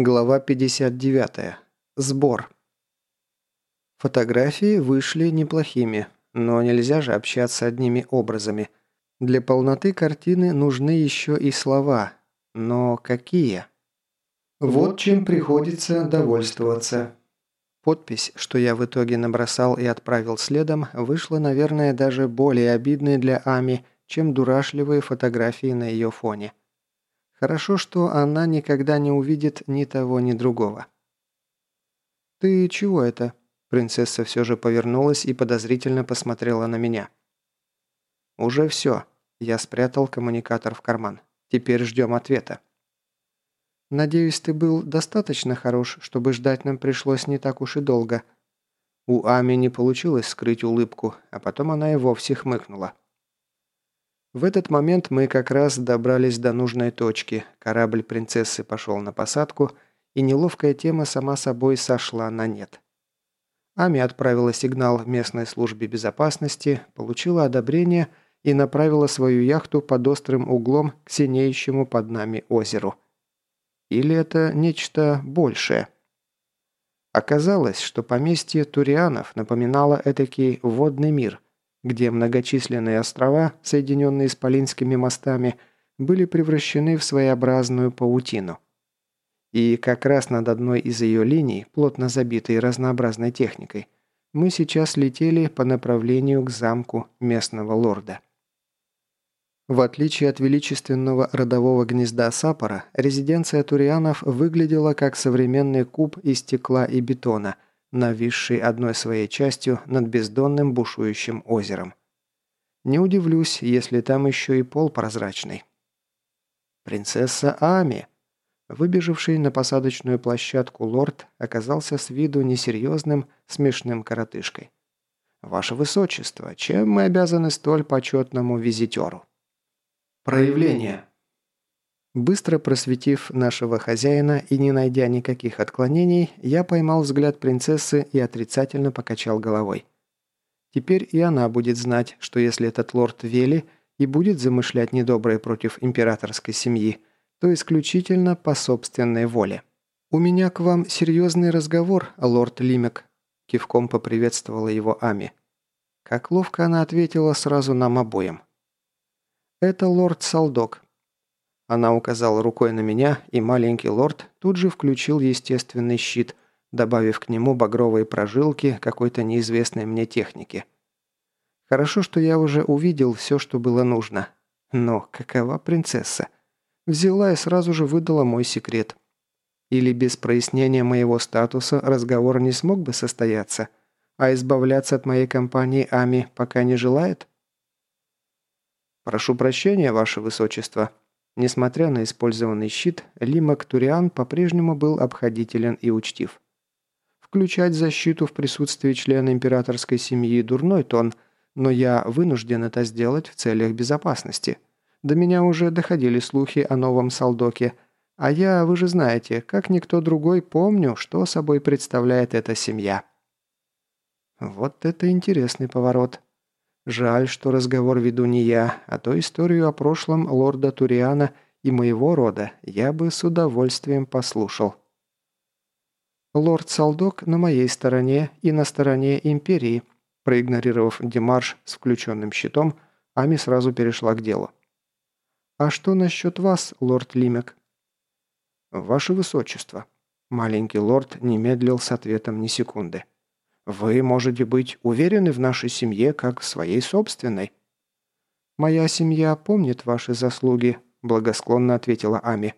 Глава 59. Сбор. Фотографии вышли неплохими, но нельзя же общаться одними образами. Для полноты картины нужны еще и слова. Но какие? Вот чем приходится довольствоваться. Подпись, что я в итоге набросал и отправил следом, вышла, наверное, даже более обидной для Ами, чем дурашливые фотографии на ее фоне. Хорошо, что она никогда не увидит ни того, ни другого. «Ты чего это?» Принцесса все же повернулась и подозрительно посмотрела на меня. «Уже все». Я спрятал коммуникатор в карман. «Теперь ждем ответа». «Надеюсь, ты был достаточно хорош, чтобы ждать нам пришлось не так уж и долго». У Ами не получилось скрыть улыбку, а потом она и вовсе хмыкнула. В этот момент мы как раз добрались до нужной точки, корабль принцессы пошел на посадку, и неловкая тема сама собой сошла на нет. Ами отправила сигнал местной службе безопасности, получила одобрение и направила свою яхту под острым углом к синеющему под нами озеру. Или это нечто большее? Оказалось, что поместье Турианов напоминало этакий водный мир – где многочисленные острова, соединенные Исполинскими мостами, были превращены в своеобразную паутину. И как раз над одной из ее линий, плотно забитой разнообразной техникой, мы сейчас летели по направлению к замку местного лорда. В отличие от величественного родового гнезда Сапора, резиденция Турианов выглядела как современный куб из стекла и бетона – нависший одной своей частью над бездонным бушующим озером. Не удивлюсь, если там еще и пол прозрачный. Принцесса Ами. Выбежавший на посадочную площадку лорд оказался с виду несерьезным, смешным коротышкой. «Ваше Высочество, чем мы обязаны столь почетному визитеру?» «Проявление. Быстро просветив нашего хозяина и не найдя никаких отклонений, я поймал взгляд принцессы и отрицательно покачал головой. Теперь и она будет знать, что если этот лорд Вели и будет замышлять недоброе против императорской семьи, то исключительно по собственной воле. «У меня к вам серьезный разговор, лорд Лимек», – кивком поприветствовала его Ами. Как ловко она ответила сразу нам обоим. «Это лорд Салдок, она указала рукой на меня, и маленький лорд тут же включил естественный щит, добавив к нему багровые прожилки какой-то неизвестной мне техники. Хорошо, что я уже увидел все, что было нужно. Но какова принцесса? Взяла и сразу же выдала мой секрет. Или без прояснения моего статуса разговор не смог бы состояться, а избавляться от моей компании Ами пока не желает? «Прошу прощения, ваше высочество», Несмотря на использованный щит, Лимак Туриан по-прежнему был обходителен и учтив. Включать защиту в присутствии члена императорской семьи – дурной тон, но я вынужден это сделать в целях безопасности. До меня уже доходили слухи о новом Салдоке, а я, вы же знаете, как никто другой помню, что собой представляет эта семья. Вот это интересный поворот. Жаль, что разговор веду не я, а то историю о прошлом лорда Туриана и моего рода я бы с удовольствием послушал. Лорд Салдок на моей стороне и на стороне Империи, проигнорировав демарш с включенным щитом, Ами сразу перешла к делу. «А что насчет вас, лорд Лимек?» «Ваше Высочество». Маленький лорд не медлил с ответом ни секунды. Вы можете быть уверены в нашей семье, как в своей собственной». «Моя семья помнит ваши заслуги», – благосклонно ответила Ами.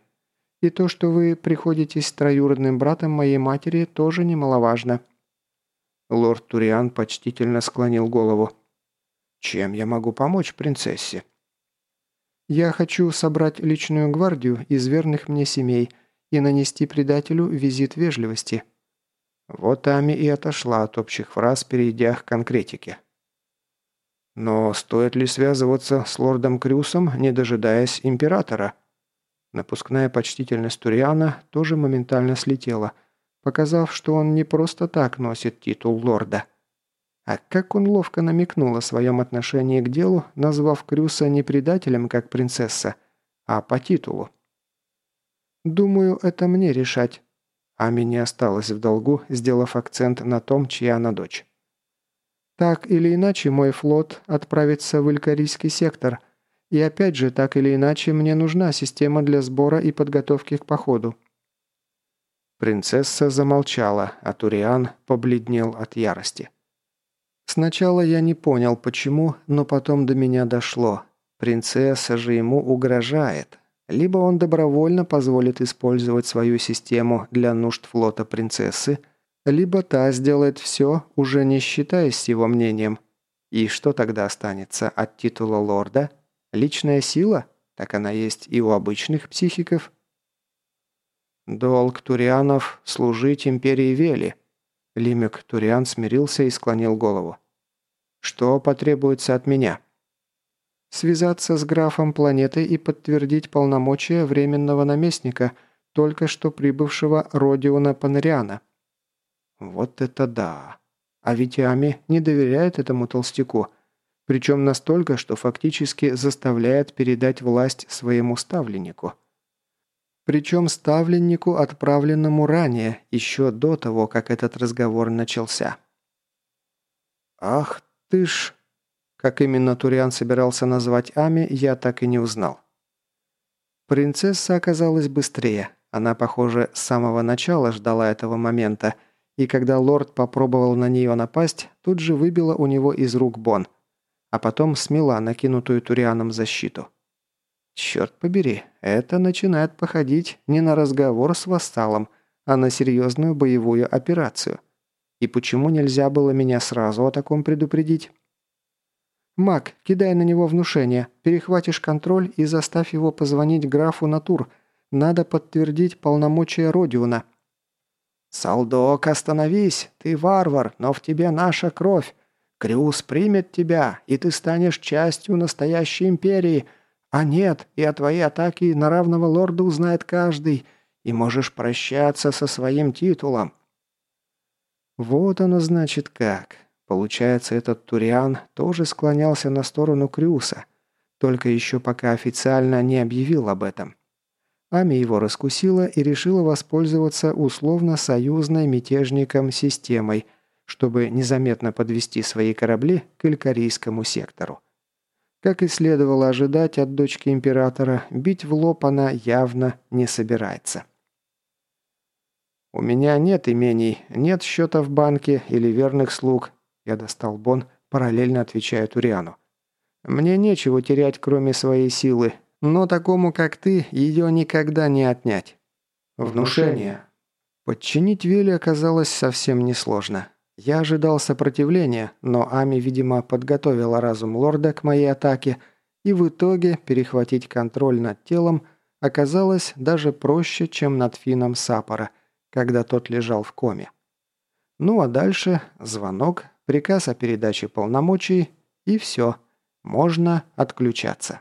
«И то, что вы приходитесь троюродным братом моей матери, тоже немаловажно». Лорд Туриан почтительно склонил голову. «Чем я могу помочь принцессе?» «Я хочу собрать личную гвардию из верных мне семей и нанести предателю визит вежливости», вот Ами и отошла от общих фраз, перейдя к конкретике. Но стоит ли связываться с лордом Крюсом, не дожидаясь императора? Напускная почтительность Туриана тоже моментально слетела, показав, что он не просто так носит титул лорда. А как он ловко намекнул о своем отношении к делу, назвав Крюса не предателем, как принцесса, а по титулу. «Думаю, это мне решать», Ами не осталась в долгу, сделав акцент на том, чья она дочь. «Так или иначе, мой флот отправится в Илькарийский сектор. И опять же, так или иначе, мне нужна система для сбора и подготовки к походу». Принцесса замолчала, а Туриан побледнел от ярости. Сначала я не понял, почему, но потом до меня дошло. Принцесса же ему угрожает. Либо он добровольно позволит использовать свою систему для нужд флота принцессы, либо та сделает все, уже не считаясь его мнением. И что тогда останется от титула лорда? Личная сила? Так она есть и у обычных психиков. Долг Турианов – служить империи Вели. Лимик Туриан смирился и склонил голову. «Что потребуется от меня?» «Связаться с графом планеты и подтвердить полномочия временного наместника, только что прибывшего Родиона Панариана». «Вот это да! А ведь Ами не доверяет этому толстяку, причем настолько, что фактически заставляет передать власть своему ставленнику». Причем ставленнику, отправленному ранее, еще до того, как этот разговор начался. «Ах ты ж...» Как именно Туриан собирался назвать Ами, я так и не узнал. Принцесса оказалась быстрее. Она, похоже, с самого начала ждала этого момента, и когда лорд попробовал на нее напасть, тут же выбила у него из рук бон, а потом смела накинутую Турианом защиту. Черт побери, это начинает походить не на разговор с вассалом, а на серьезную боевую операцию. И почему нельзя было меня сразу о таком предупредить? «Мак, кидай на него внушение, перехватишь контроль и заставь его позвонить графу Натур. Надо подтвердить полномочия Родиуна». «Салдок, остановись! Ты варвар, но в тебе наша кровь. Крюс примет тебя, и ты станешь частью настоящей империи», а нет, и о твоей атаке на равного лорда узнает каждый, и можешь прощаться со своим титулом». Вот оно значит как. Получается, этот Туриан тоже склонялся на сторону Крюса, только еще пока официально не объявил об этом. Ами его раскусила и решила воспользоваться условно-союзной мятежником системой, чтобы незаметно подвести свои корабли к Илькарийскому сектору. Как и следовало ожидать от дочки императора, бить в лоб она явно не собирается. «У меня нет имений, нет счета в банке или верных слуг», я достал бон, параллельно отвечая Туриану. «Мне нечего терять, кроме своей силы, но такому, как ты, ее никогда не отнять». Внушение. Подчинить Вилли оказалось совсем несложно. Я ожидал сопротивления, но Ами, видимо, подготовила разум лорда к моей атаке, и в итоге перехватить контроль над телом оказалось даже проще, чем над Фином Сапора, когда тот лежал в коме. Ну а дальше звонок, приказ о передаче полномочий и все, можно отключаться.